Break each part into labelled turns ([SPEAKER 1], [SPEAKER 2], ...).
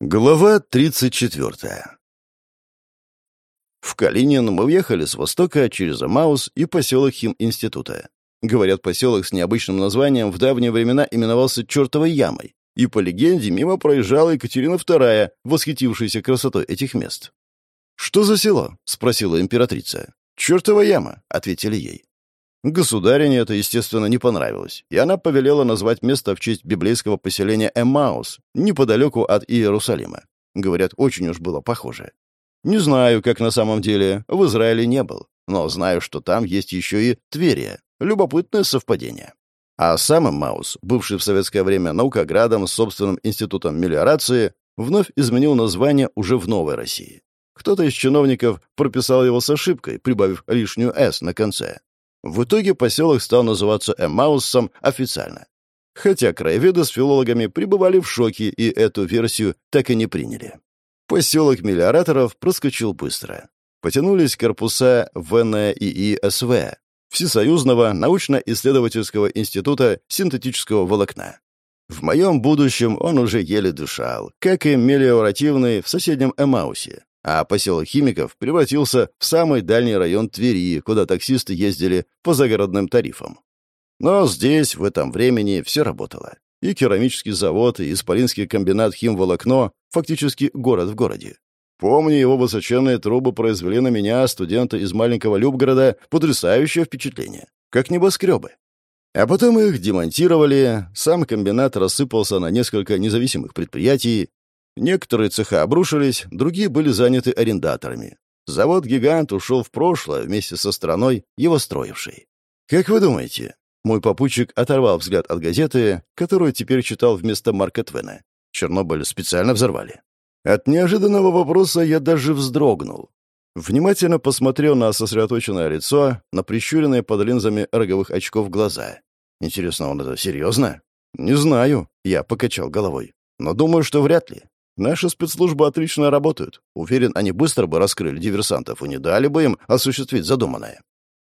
[SPEAKER 1] Глава 34 В Калинин мы въехали с востока через Амаус и поселок Химинститута. Говорят, поселок с необычным названием в давние времена именовался «Чертовой ямой», и, по легенде, мимо проезжала Екатерина II, восхитившаяся красотой этих мест. «Что за село?» — спросила императрица. «Чертова яма», — ответили ей. Государине это, естественно, не понравилось, и она повелела назвать место в честь библейского поселения Эммаус, неподалеку от Иерусалима. Говорят, очень уж было похоже. Не знаю, как на самом деле, в Израиле не был, но знаю, что там есть еще и Тверия. Любопытное совпадение. А сам Эммаус, бывший в советское время наукоградом с собственным институтом мелиорации, вновь изменил название уже в Новой России. Кто-то из чиновников прописал его с ошибкой, прибавив лишнюю «с» на конце. В итоге поселок стал называться Эммаусом официально. Хотя краеведы с филологами пребывали в шоке и эту версию так и не приняли. Поселок мелиораторов проскочил быстро. Потянулись корпуса ВНИИСВ, Всесоюзного научно-исследовательского института синтетического волокна. В моем будущем он уже еле дышал, как и мелиоративный в соседнем Эмаусе а поселок химиков превратился в самый дальний район Твери, куда таксисты ездили по загородным тарифам. Но здесь, в этом времени, все работало. И керамический завод, и исполинский комбинат химволокно, фактически город в городе. Помню, его высоченные трубы произвели на меня, студента из маленького Любгорода, потрясающее впечатление. Как небоскребы. А потом их демонтировали, сам комбинат рассыпался на несколько независимых предприятий, Некоторые цеха обрушились, другие были заняты арендаторами. Завод-гигант ушел в прошлое вместе со страной, его строившей. Как вы думаете? Мой попутчик оторвал взгляд от газеты, которую теперь читал вместо Марка Твена. Чернобыль специально взорвали. От неожиданного вопроса я даже вздрогнул. Внимательно посмотрел на сосредоточенное лицо, на прищуренные под линзами роговых очков глаза. Интересно, он это серьезно? Не знаю, я покачал головой. Но думаю, что вряд ли. Наши спецслужбы отлично работают. Уверен, они быстро бы раскрыли диверсантов и не дали бы им осуществить задуманное.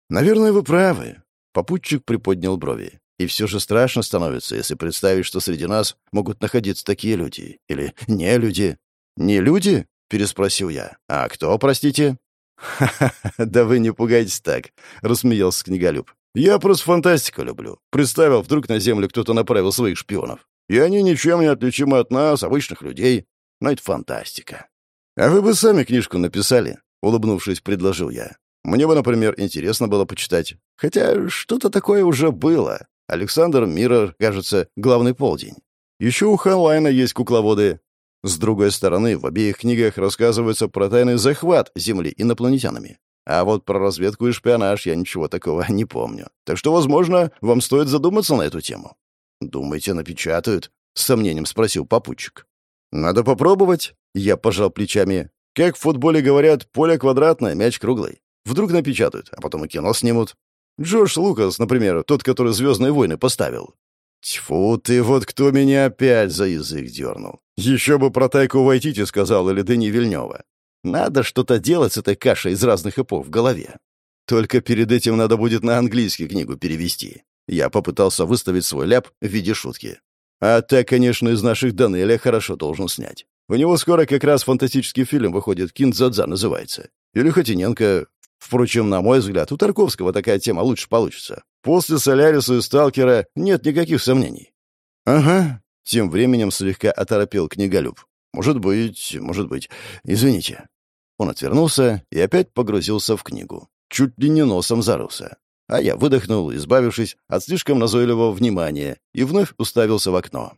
[SPEAKER 1] Наверное, вы правы. Попутчик приподнял брови. И все же страшно становится, если представить, что среди нас могут находиться такие люди. Или не люди. Не люди? Переспросил я. А кто, простите? «Ха-ха, да вы не пугайтесь так», — рассмеялся книголюб. «Я просто фантастику люблю. Представил, вдруг на Землю кто-то направил своих шпионов. И они ничем не отличимы от нас, обычных людей но это фантастика. А вы бы сами книжку написали, улыбнувшись, предложил я. Мне бы, например, интересно было почитать. Хотя что-то такое уже было. Александр Миррор, кажется, главный полдень. Еще у Ханлайна есть кукловоды. С другой стороны, в обеих книгах рассказывается про тайный захват Земли инопланетянами. А вот про разведку и шпионаж я ничего такого не помню. Так что, возможно, вам стоит задуматься на эту тему. «Думаете, напечатают?» — с сомнением спросил попутчик. «Надо попробовать», — я пожал плечами. «Как в футболе говорят, поле квадратное, мяч круглый. Вдруг напечатают, а потом и кино снимут. Джордж Лукас, например, тот, который «Звездные войны» поставил. Тьфу ты, вот кто меня опять за язык дернул. Еще бы про Тайку Вайтити сказал или Дени Вильнева. Надо что-то делать с этой кашей из разных эпох в голове. Только перед этим надо будет на английский книгу перевести. Я попытался выставить свой ляп в виде шутки. А так, конечно, из наших Данеля хорошо должен снять. У него скоро как раз фантастический фильм выходит «Киндзадза» называется. Или Хотиненко. Впрочем, на мой взгляд, у Тарковского такая тема лучше получится. После «Соляриса» и «Сталкера» нет никаких сомнений. Ага. Тем временем слегка оторопел книголюб. Может быть, может быть. Извините. Он отвернулся и опять погрузился в книгу. Чуть ли не носом зарылся. А я выдохнул, избавившись от слишком назойливого внимания, и вновь уставился в окно.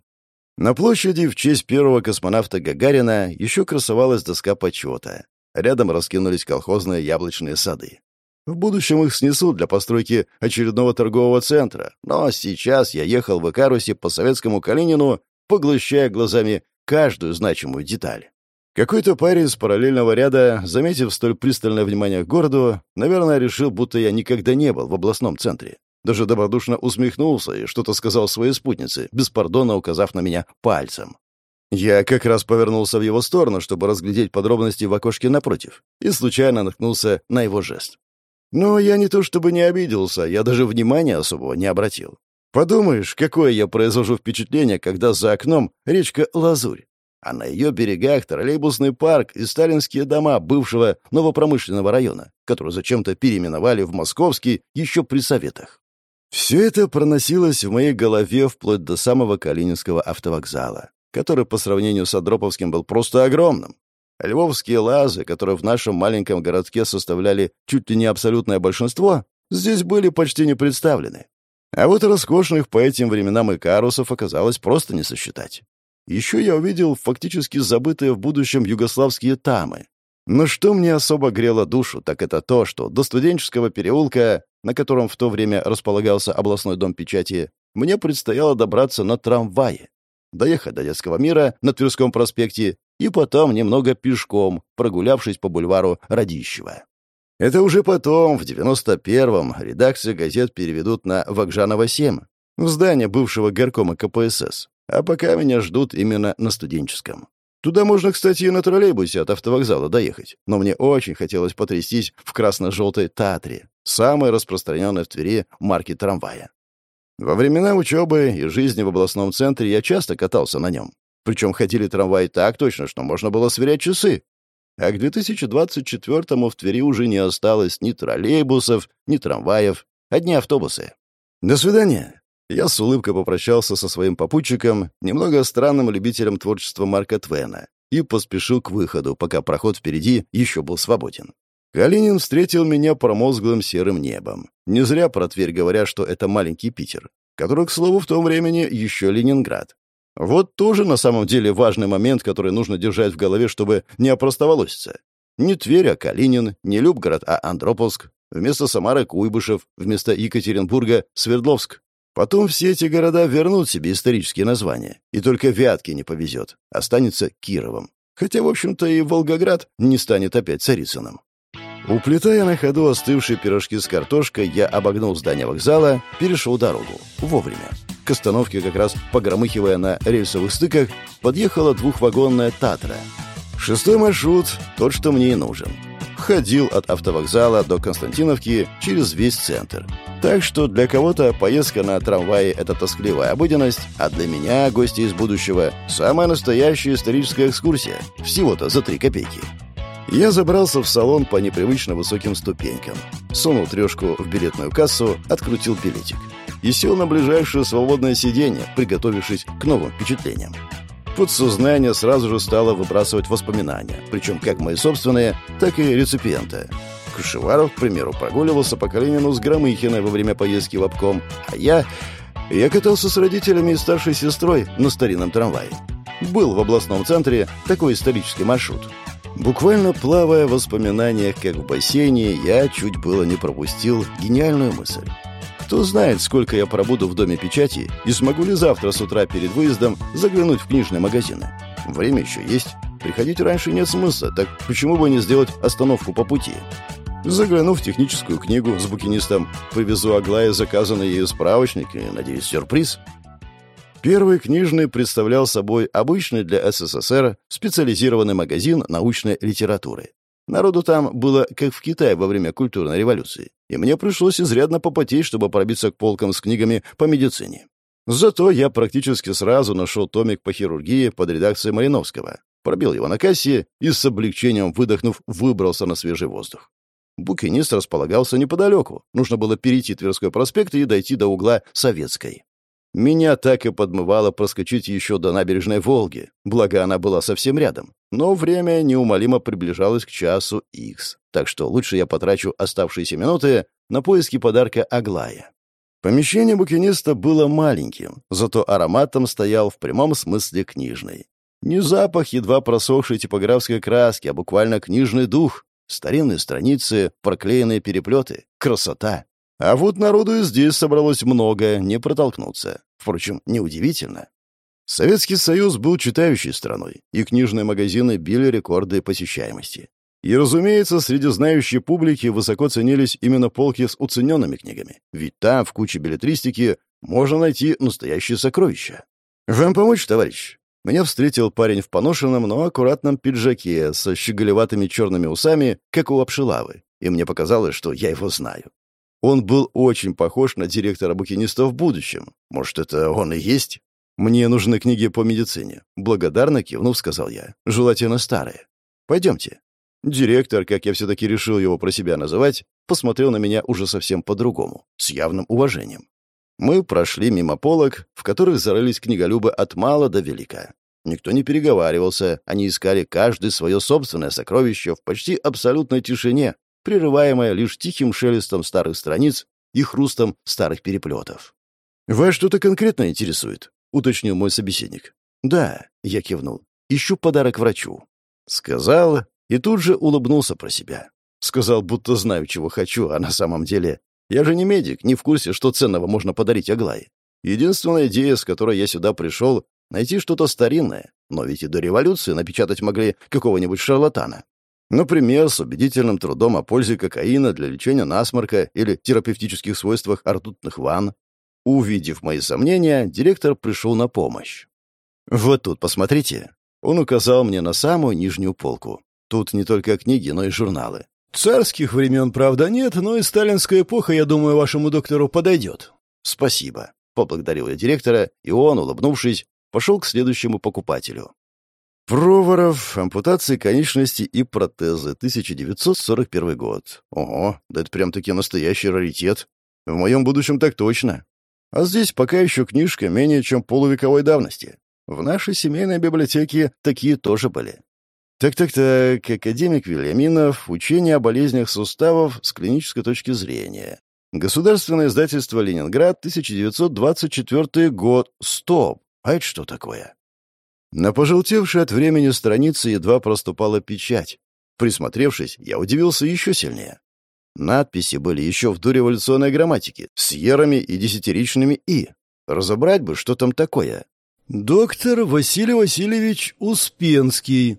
[SPEAKER 1] На площади в честь первого космонавта Гагарина еще красовалась доска почета. Рядом раскинулись колхозные яблочные сады. В будущем их снесут для постройки очередного торгового центра, но сейчас я ехал в Икарусе по советскому Калинину, поглощая глазами каждую значимую деталь. Какой-то парень с параллельного ряда, заметив столь пристальное внимание к городу, наверное, решил, будто я никогда не был в областном центре. Даже добродушно усмехнулся и что-то сказал своей спутнице, беспардонно указав на меня пальцем. Я как раз повернулся в его сторону, чтобы разглядеть подробности в окошке напротив, и случайно наткнулся на его жест. Но я не то чтобы не обиделся, я даже внимания особого не обратил. Подумаешь, какое я произвожу впечатление, когда за окном речка Лазурь. А на ее берегах троллейбусный парк и сталинские дома бывшего новопромышленного района, который зачем-то переименовали в Московский еще при Советах. Все это проносилось в моей голове вплоть до самого Калининского автовокзала, который по сравнению с Андроповским был просто огромным. Львовские лазы, которые в нашем маленьком городке составляли чуть ли не абсолютное большинство, здесь были почти не представлены. А вот роскошных по этим временам икарусов оказалось просто не сосчитать. Еще я увидел фактически забытые в будущем югославские тамы. Но что мне особо грело душу, так это то, что до студенческого переулка, на котором в то время располагался областной дом печати, мне предстояло добраться на трамвае, доехать до детского мира на Тверском проспекте и потом немного пешком, прогулявшись по бульвару Радищева. Это уже потом, в 91-м, редакции газет переведут на Вокжанова 7, в здание бывшего горкома КПСС. А пока меня ждут именно на студенческом. Туда можно, кстати, и на троллейбусе от автовокзала доехать. Но мне очень хотелось потрястись в красно-желтой «Татре», самой распространенной в Твери марки трамвая. Во времена учебы и жизни в областном центре я часто катался на нем. Причем ходили трамваи так точно, что можно было сверять часы. А к 2024-му в Твери уже не осталось ни троллейбусов, ни трамваев, одни автобусы. До свидания. Я с улыбкой попрощался со своим попутчиком, немного странным любителем творчества Марка Твена, и поспешил к выходу, пока проход впереди еще был свободен. Калинин встретил меня промозглым серым небом. Не зря про Тверь говорят, что это маленький Питер, который, к слову, в том времени еще Ленинград. Вот тоже на самом деле важный момент, который нужно держать в голове, чтобы не опростоволоситься. Не Тверь, а Калинин, не Любгород, а Андроповск. Вместо Самары — Куйбышев, вместо Екатеринбурга — Свердловск. Потом все эти города вернут себе исторические названия, и только Вятке не повезет, останется Кировом. Хотя, в общем-то, и Волгоград не станет опять Царицыным. Уплетая на ходу остывшие пирожки с картошкой, я обогнул здание вокзала, перешел дорогу. Вовремя. К остановке, как раз погромыхивая на рельсовых стыках, подъехала двухвагонная «Татра». Шестой маршрут — тот, что мне и нужен. Ходил от автовокзала до Константиновки через весь центр. Так что для кого-то поездка на трамвае — это тоскливая обыденность, а для меня, гости из будущего, самая настоящая историческая экскурсия. Всего-то за три копейки. Я забрался в салон по непривычно высоким ступенькам, сунул трешку в билетную кассу, открутил билетик и сел на ближайшее свободное сиденье, приготовившись к новым впечатлениям. Подсознание сразу же стало выбрасывать воспоминания, причем как мои собственные, так и реципиента. Кашеваров, к примеру, прогуливался по Калинину с Громыхиной во время поездки в обком, а я... Я катался с родителями и старшей сестрой на старинном трамвае. Был в областном центре такой исторический маршрут. Буквально плавая в воспоминаниях, как в бассейне, я чуть было не пропустил гениальную мысль. Кто знает, сколько я пробуду в Доме печати и смогу ли завтра с утра перед выездом заглянуть в книжные магазины. Время еще есть. Приходить раньше нет смысла, так почему бы не сделать остановку по пути? Заглянув в техническую книгу с букинистом, повезу Аглае заказанный ею справочник и, надеюсь, сюрприз. Первый книжный представлял собой обычный для СССР специализированный магазин научной литературы. Народу там было, как в Китае во время культурной революции, и мне пришлось изрядно попотеть, чтобы пробиться к полкам с книгами по медицине. Зато я практически сразу нашел томик по хирургии под редакцией Мариновского, пробил его на кассе и с облегчением выдохнув, выбрался на свежий воздух. Букинист располагался неподалеку. Нужно было перейти Тверской проспект и дойти до угла Советской. Меня так и подмывало проскочить еще до набережной Волги, благо она была совсем рядом. Но время неумолимо приближалось к часу X, так что лучше я потрачу оставшиеся минуты на поиски подарка Аглая. Помещение букиниста было маленьким, зато ароматом стоял в прямом смысле книжный. Не запах едва просохшей типографской краски, а буквально книжный дух. Старинные страницы, проклеенные переплеты. Красота. А вот народу и здесь собралось много, не протолкнуться. Впрочем, неудивительно. Советский Союз был читающей страной, и книжные магазины били рекорды посещаемости. И, разумеется, среди знающей публики высоко ценились именно полки с уцененными книгами, ведь там, в куче билетристики, можно найти настоящие сокровища. «Вам помочь, товарищ?» Меня встретил парень в поношенном, но аккуратном пиджаке со щеголеватыми черными усами, как у Апшилавы, и мне показалось, что я его знаю. Он был очень похож на директора букиниста в будущем. Может, это он и есть? «Мне нужны книги по медицине», — благодарно кивнув, сказал я. «Желательно старые. Пойдемте». Директор, как я все-таки решил его про себя называть, посмотрел на меня уже совсем по-другому, с явным уважением. Мы прошли мимо полок, в которых зарылись книголюбы от мала до велика. Никто не переговаривался, они искали каждый свое собственное сокровище в почти абсолютной тишине, прерываемое лишь тихим шелестом старых страниц и хрустом старых переплетов. «Вас что-то конкретно интересует?» — уточнил мой собеседник. «Да», — я кивнул. «Ищу подарок врачу». Сказал и тут же улыбнулся про себя. Сказал, будто знаю, чего хочу, а на самом деле я же не медик, не в курсе, что ценного можно подарить Аглае. Единственная идея, с которой я сюда пришел, найти что-то старинное. Но ведь и до революции напечатать могли какого-нибудь шарлатана. Например, с убедительным трудом о пользе кокаина для лечения насморка или терапевтических свойствах ртутных ванн. Увидев мои сомнения, директор пришел на помощь. «Вот тут, посмотрите». Он указал мне на самую нижнюю полку. Тут не только книги, но и журналы. Царских времен, правда, нет, но и сталинская эпоха, я думаю, вашему доктору подойдет. Спасибо. Поблагодарил я директора, и он, улыбнувшись, пошел к следующему покупателю. Проворов, ампутации конечности и протезы, 1941 год. Ого, да это прям-таки настоящий раритет. В моем будущем так точно. А здесь пока еще книжка менее чем полувековой давности. В нашей семейной библиотеке такие тоже были. Так-так-так, академик Вильяминов, учение о болезнях суставов с клинической точки зрения. Государственное издательство «Ленинград», 1924 год. Стоп! А это что такое? На пожелтевшей от времени странице едва проступала печать. Присмотревшись, я удивился еще сильнее. Надписи были еще в дореволюционной грамматике, с ерами и десятиричными «и». Разобрать бы, что там такое. «Доктор Василий Васильевич Успенский»,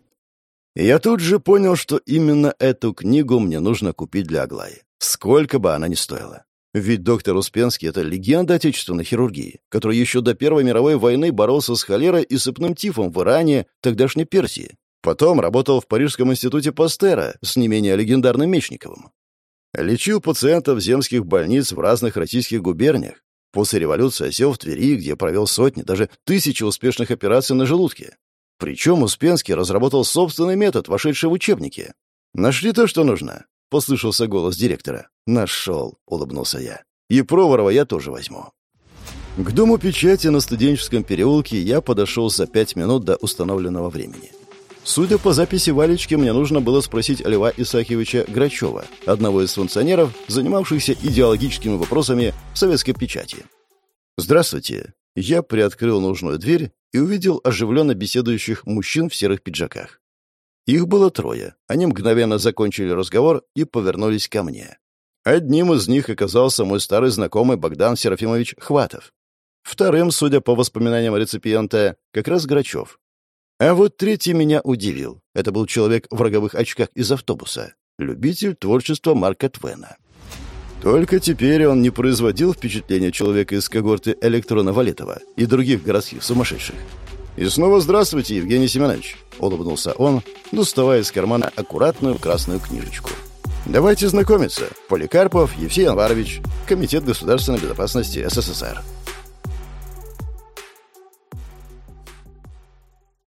[SPEAKER 1] я тут же понял, что именно эту книгу мне нужно купить для Аглаи. Сколько бы она ни стоила. Ведь доктор Успенский — это легенда отечественной хирургии, который еще до Первой мировой войны боролся с холерой и сыпным тифом в Иране, тогдашней Персии. Потом работал в Парижском институте Пастера с не менее легендарным Мечниковым. Лечил пациентов земских больниц в разных российских губерниях. После революции осел в Твери, где провел сотни, даже тысячи успешных операций на желудке. Причем Успенский разработал собственный метод, вошедший в учебники. «Нашли то, что нужно?» — послышался голос директора. «Нашел», — улыбнулся я. «И Проворова я тоже возьму». К дому печати на студенческом переулке я подошел за пять минут до установленного времени. Судя по записи Валечки, мне нужно было спросить Льва Исаакиевича Грачева, одного из функционеров, занимавшихся идеологическими вопросами советской печати. «Здравствуйте». Я приоткрыл нужную дверь и увидел оживленно беседующих мужчин в серых пиджаках. Их было трое. Они мгновенно закончили разговор и повернулись ко мне. Одним из них оказался мой старый знакомый Богдан Серафимович Хватов. Вторым, судя по воспоминаниям реципиента, как раз Грачев. А вот третий меня удивил. Это был человек в роговых очках из автобуса. Любитель творчества Марка Твена. Только теперь он не производил впечатления человека из когорты Электрона Валетова и других городских сумасшедших. «И снова здравствуйте, Евгений Семенович!» — улыбнулся он, доставая из кармана аккуратную красную книжечку. «Давайте знакомиться. Поликарпов Евсей Анварович, Комитет государственной безопасности СССР».